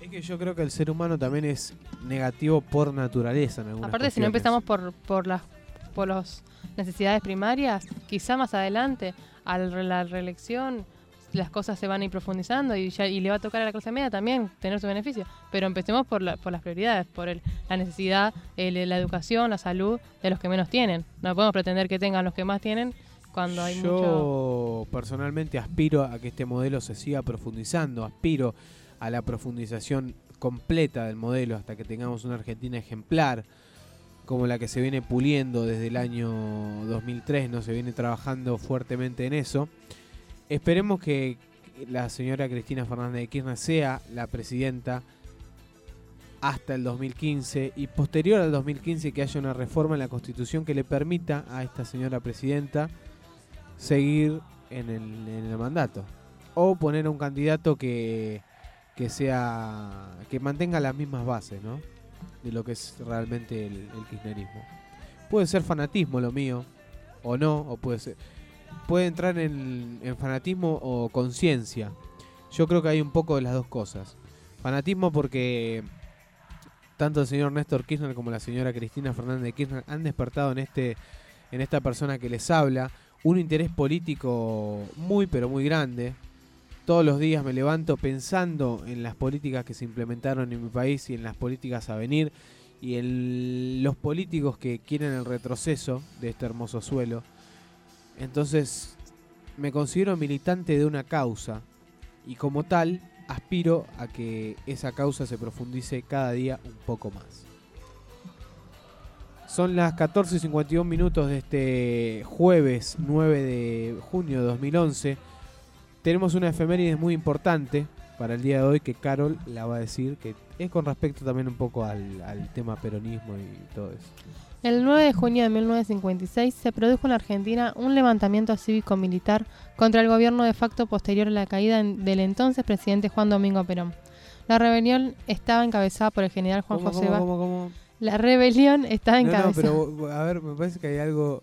Es que yo creo que el ser humano también es negativo por naturaleza en algunas Aparte, si no empezamos por, por las por las necesidades primarias, quizá más adelante, a la reelección, las cosas se van a ir profundizando y, ya, y le va a tocar a la clase media también tener su beneficio. Pero empecemos por, la- por las prioridades, por el- la necesidad, el- la educación, la salud de los que menos tienen. No podemos pretender que tengan los que más tienen cuando hay Yo mucho... personalmente aspiro a que este modelo se siga profundizando, aspiro a la profundización completa del modelo hasta que tengamos una Argentina ejemplar, como la que se viene puliendo desde el año 2003, no se viene trabajando fuertemente en eso. Esperemos que la señora Cristina Fernández de Kirchner sea la presidenta hasta el 2015 y posterior al 2015 que haya una reforma en la constitución que le permita a esta señora presidenta seguir en el, en el mandato. O poner a un candidato que, que sea que mantenga las mismas bases ¿no? de lo que es realmente el, kirchnerismo. Puede ser fanatismo lo mío o no o puede ser puede entrar en, en fanatismo o conciencia. Yo creo que hay un poco de las dos cosas. Fanatismo porque tanto el señor Néstor Kirchner como la señora Cristina Fernández de Kirchner han despertado en este en esta persona que les habla un interés político muy pero muy grande. Todos los días me levanto pensando en las políticas que se implementaron en mi país y en las políticas a venir y en los políticos que quieren el retroceso de este hermoso suelo. Entonces me considero militante de una causa y como tal aspiro a que esa causa se profundice cada día un poco más. Son las 14.51 minutos de este jueves 9 de junio de 2011. Tenemos una efeméride muy importante para el día de hoy que Carol la va a decir, que es con respecto también un poco al, al tema peronismo y todo eso. El 9 de junio de 1956 se produjo en Argentina un levantamiento cívico-militar contra el gobierno de facto posterior a la caída del entonces presidente Juan Domingo Perón. La rebelión estaba encabezada por el general Juan ¿Cómo, José cómo, cómo? La rebelión estaba No, no, encabezada. pero a ver, me parece que hay algo...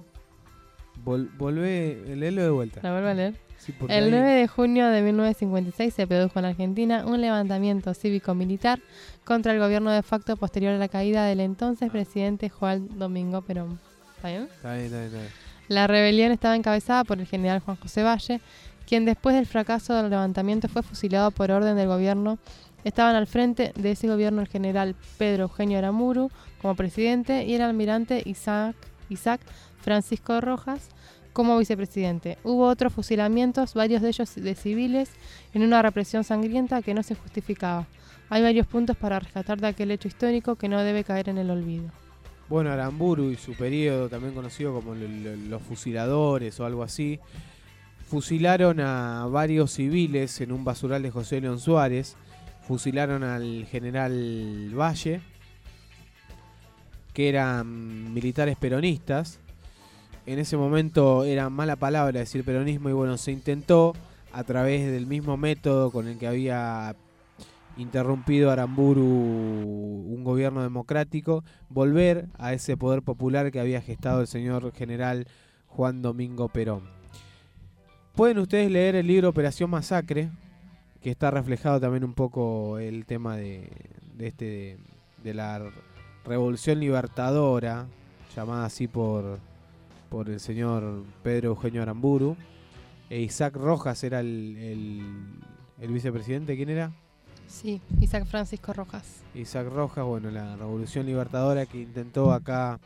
Vol, volvé, léelo de vuelta. ¿La vuelvo a leer? Sí, El ahí- 9 de junio de 1956 se produjo en Argentina un levantamiento cívico-militar contra el gobierno de facto posterior a la caída del entonces presidente Juan Domingo Perón. ¿Está bien? Está bien, está bien, está bien. La rebelión estaba encabezada por el general Juan José Valle, quien después del fracaso del levantamiento fue fusilado por orden del gobierno. Estaban al frente de ese gobierno el general Pedro Eugenio Aramuru como presidente y el almirante Isaac, Isaac Francisco Rojas como vicepresidente. Hubo otros fusilamientos, varios de ellos de civiles, en una represión sangrienta que no se justificaba. Hay varios puntos para rescatar de aquel hecho histórico que no debe caer en el olvido. Bueno, Aramburu y su periodo, también conocido como lo- lo- los fusiladores o algo así, fusilaron a varios civiles en un basural de José León Suárez, fusilaron al general Valle, que eran militares peronistas. En ese momento era mala palabra decir peronismo y bueno, se intentó a través del mismo método con el que había interrumpido Aramburu un gobierno democrático, volver a ese poder popular que había gestado el señor general Juan Domingo Perón. Pueden ustedes leer el libro Operación Masacre, que está reflejado también un poco el tema de, de este de, de la revolución libertadora, llamada así por, por el señor Pedro Eugenio Aramburu. E Isaac Rojas era el, el, el vicepresidente, ¿quién era? Sí, Isaac Francisco Rojas. Isaac Rojas, bueno, la revolución libertadora que intentó acá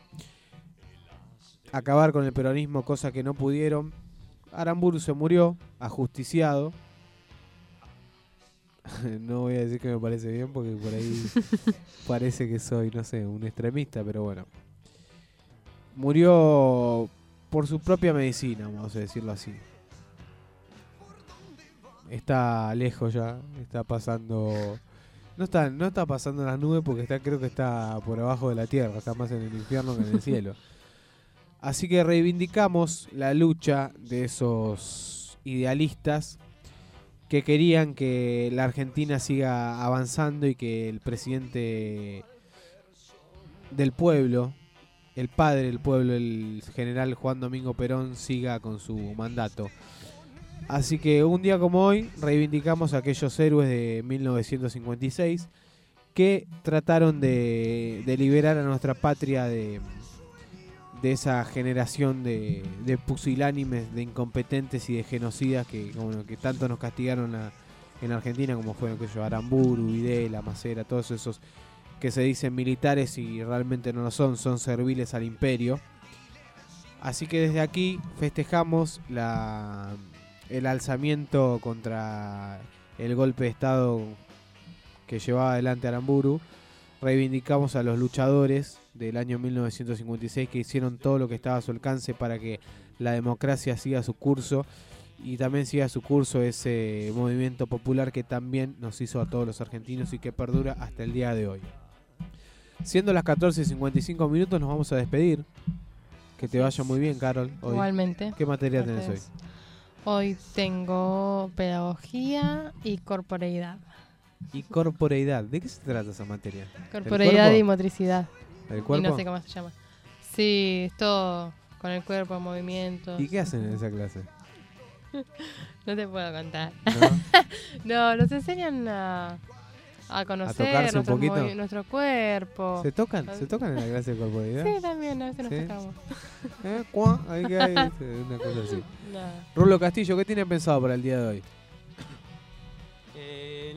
acabar con el peronismo, cosa que no pudieron. Aramburu se murió, ajusticiado. no voy a decir que me parece bien porque por ahí parece que soy, no sé, un extremista, pero bueno. Murió por su propia medicina, vamos a decirlo así. Está lejos ya, está pasando... No está, no está pasando en las nubes porque está, creo que está por abajo de la tierra, está más en el infierno que en el cielo. Así que reivindicamos la lucha de esos idealistas que querían que la Argentina siga avanzando y que el presidente del pueblo, el padre del pueblo, el general Juan Domingo Perón, siga con su mandato. Así que un día como hoy reivindicamos a aquellos héroes de 1956 que trataron de, de liberar a nuestra patria de, de esa generación de, de pusilánimes, de incompetentes y de genocidas que, que tanto nos castigaron en Argentina, como fueron aquellos Aramburu, Videla, Macera, todos esos que se dicen militares y realmente no lo son, son serviles al imperio. Así que desde aquí festejamos la, el alzamiento contra el golpe de Estado que llevaba adelante Aramburu. Reivindicamos a los luchadores del año 1956 que hicieron todo lo que estaba a su alcance para que la democracia siga su curso y también siga su curso ese movimiento popular que también nos hizo a todos los argentinos y que perdura hasta el día de hoy. Siendo las 14 y 55 minutos nos vamos a despedir. Que te vaya muy bien, Carol. hoy. Igualmente. ¿Qué materia tenés hoy? Hoy tengo pedagogía y corporeidad. Y corporeidad. ¿De qué se trata esa materia? ¿Del Corporeidad y cuerpo? Motricidad. ¿Del Y cuerpo? no sé cómo se llama. Sí, es todo con el cuerpo, movimientos. ¿Y qué hacen en esa clase? No te puedo contar. ¿No? No, nos enseñan a, a conocer un poquito? movi- nuestro cuerpo. ¿Se tocan? ¿Se tocan en la clase de corporalidad? Sí, también, a veces nos tocamos. ¿Eh? Ahí que hay, una cosa así. Rulo Castillo, ¿qué tiene pensado para el día de hoy?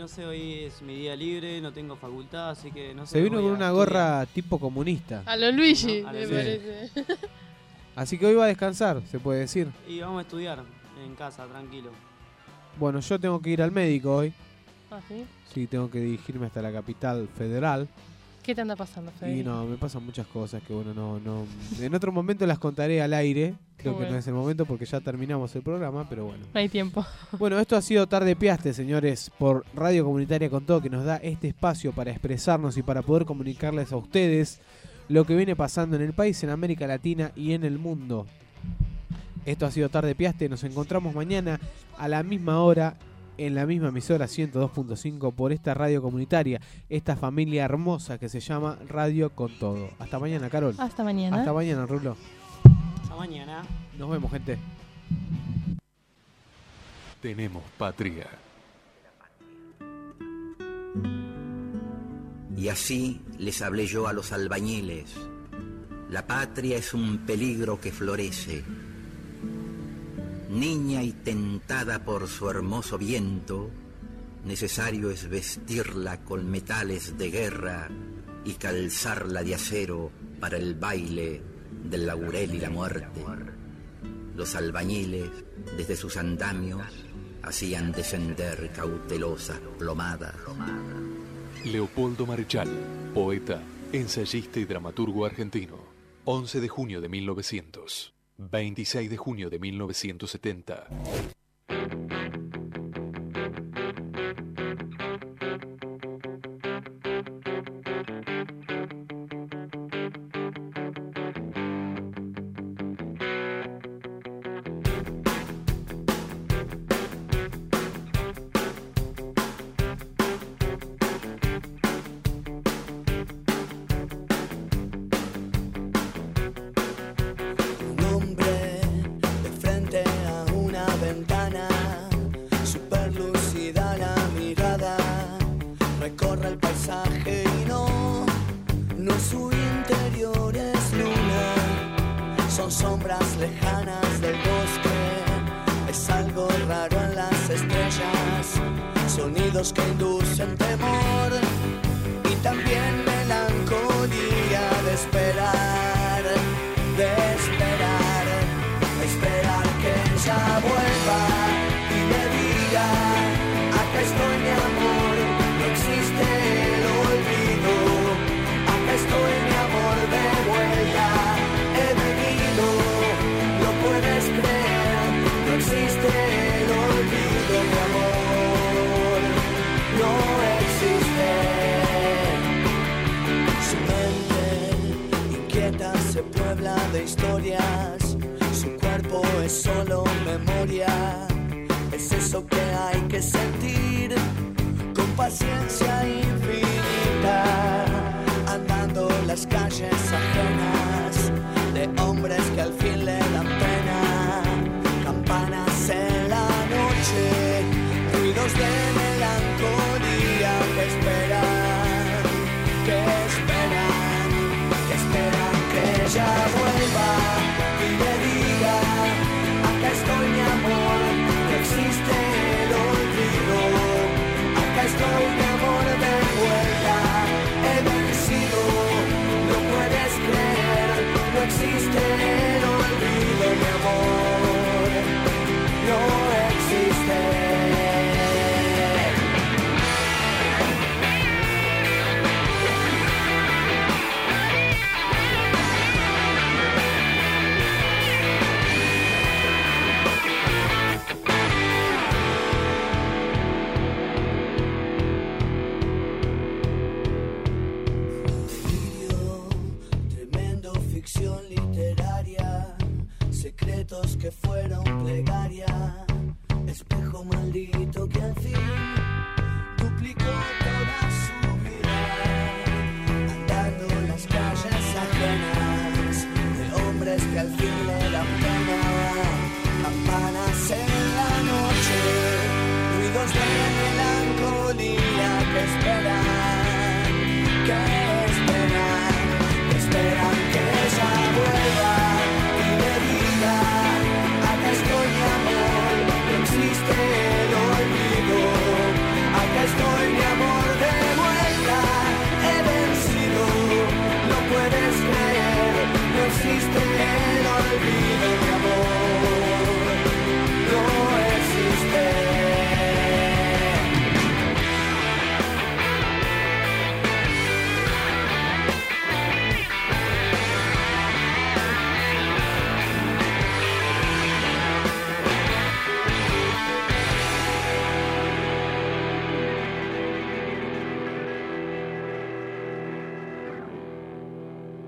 Sé, hoy es mi día libre, no tengo facultad, así que no sé. Se vino con una estudiar. gorra tipo comunista. A lo Luigi, ¿No? A lo me Luigi. parece. Así que hoy va a descansar, se puede decir. Y vamos a estudiar en casa, tranquilo. Bueno, yo tengo que ir al médico hoy. ¿Ah, sí? Sí, tengo que dirigirme hasta la capital federal. ¿Qué te anda pasando, Fede? Y no, me pasan muchas cosas que bueno, no, no. En otro momento las contaré al aire. Creo que no es el momento porque ya terminamos el programa, pero bueno. No hay tiempo. Bueno, esto ha sido Tarde Piaste, señores, por Radio Comunitaria con todo, que nos da este espacio para expresarnos y para poder comunicarles a ustedes lo que viene pasando en el país, en América Latina y en el mundo. Esto ha sido Tarde Piaste, nos encontramos mañana a la misma hora en la misma emisora 102.5 por esta radio comunitaria, esta familia hermosa que se llama Radio con Todo. Hasta mañana, Carol. Hasta mañana. Hasta mañana, Rulo. Hasta mañana. Nos vemos, gente. Tenemos patria. Y así les hablé yo a los albañiles. La patria es un peligro que florece. Niña y tentada por su hermoso viento, necesario es vestirla con metales de guerra y calzarla de acero para el baile del laurel y la muerte. Los albañiles, desde sus andamios, hacían descender cautelosas plomadas. Leopoldo Marechal, poeta, ensayista y dramaturgo argentino. 11 de junio de 1900. 26 de junio de 1970.